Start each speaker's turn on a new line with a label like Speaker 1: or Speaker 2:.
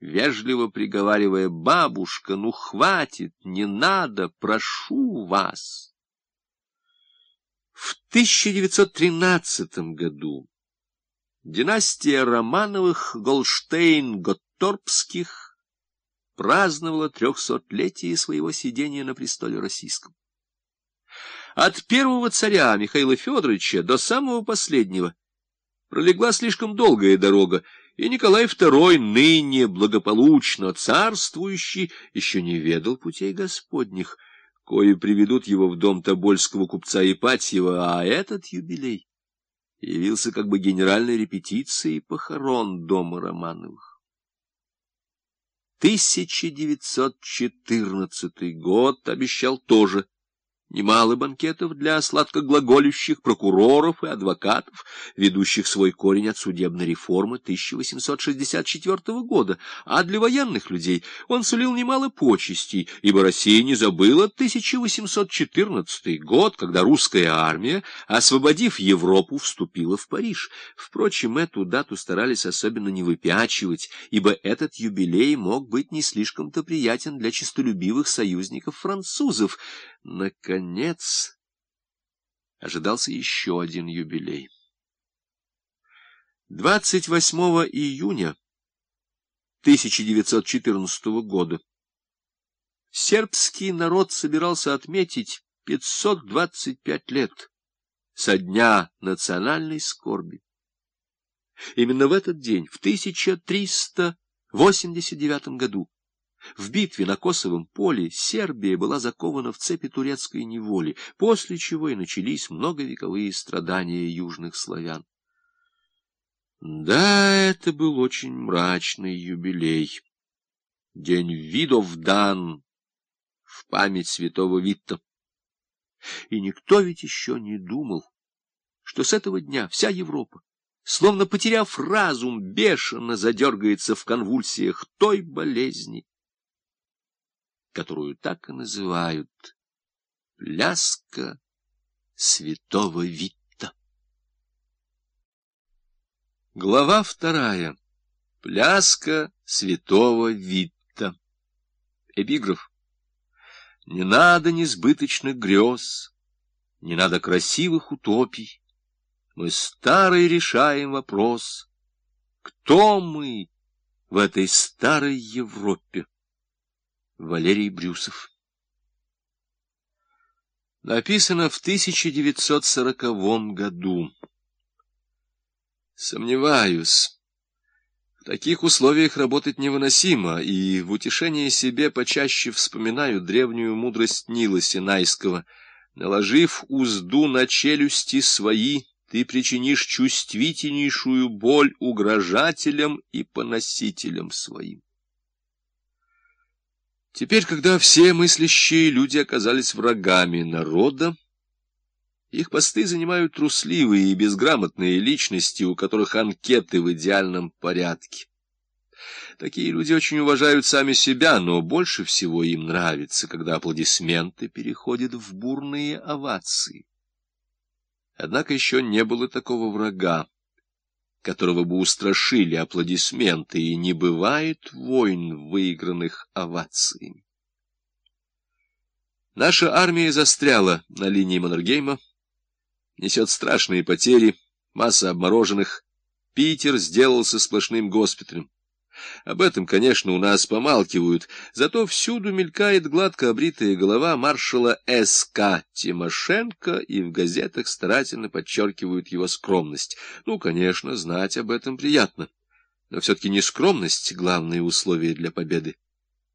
Speaker 1: вежливо приговаривая, «Бабушка, ну хватит, не надо, прошу вас». В 1913 году династия Романовых Голштейн-Готторпских праздновала трехсотлетие своего сидения на престоле российском. От первого царя Михаила Федоровича до самого последнего пролегла слишком долгая дорога, и Николай II, ныне благополучно царствующий, еще не ведал путей Господних, кои приведут его в дом тобольского купца Ипатьева, а этот юбилей явился как бы генеральной репетицией похорон дома Романовых. 1914 год обещал тоже Немало банкетов для сладкоглаголющих прокуроров и адвокатов, ведущих свой корень от судебной реформы 1864 года, а для военных людей он сулил немало почестей, ибо Россия не забыла 1814 год, когда русская армия, освободив Европу, вступила в Париж. Впрочем, эту дату старались особенно не выпячивать, ибо этот юбилей мог быть не слишком-то приятен для честолюбивых союзников французов. Наконец, ожидался еще один юбилей. 28 июня 1914 года сербский народ собирался отметить 525 лет со дня национальной скорби. Именно в этот день, в 1389 году, в битве на Косовом поле Сербия была закована в цепи турецкой неволи, после чего и начались многовековые страдания южных славян. Да, это был очень мрачный юбилей. День видов дан в память святого Витта. И никто ведь еще не думал, что с этого дня вся Европа, словно потеряв разум, бешено задергается в конвульсиях той болезни, которую так и называют «пляска святого Витта». Глава вторая. Пляска святого Витта. Эпиграф. Не надо несбыточных грез, не надо красивых утопий. Мы старый решаем вопрос. Кто мы в этой старой Европе? Валерий Брюсов. Написано в 1940 году. Сомневаюсь. В таких условиях работать невыносимо, и в утешение себе почаще вспоминаю древнюю мудрость Нила Синайского. Наложив узду на челюсти свои, ты причинишь чувствительнейшую боль угрожателям и поносителям своим. Теперь, когда все мыслящие люди оказались врагами народа, их посты занимают трусливые и безграмотные личности, у которых анкеты в идеальном порядке. Такие люди очень уважают сами себя, но больше всего им нравится, когда аплодисменты переходят в бурные овации. Однако еще не было такого врага, которого бы устрашили аплодисменты, и не бывает войн, выигранных овациями. Наша армия застряла на линии Маннергейма, несет страшные потери, масса обмороженных. Питер сделался сплошным госпиталем. Об этом, конечно, у нас помалкивают, зато всюду мелькает гладко обритая голова маршала С.К. Тимошенко, и в газетах старательно подчеркивают его скромность. Ну, конечно, знать об этом приятно, но все-таки не скромность — главное условие для победы.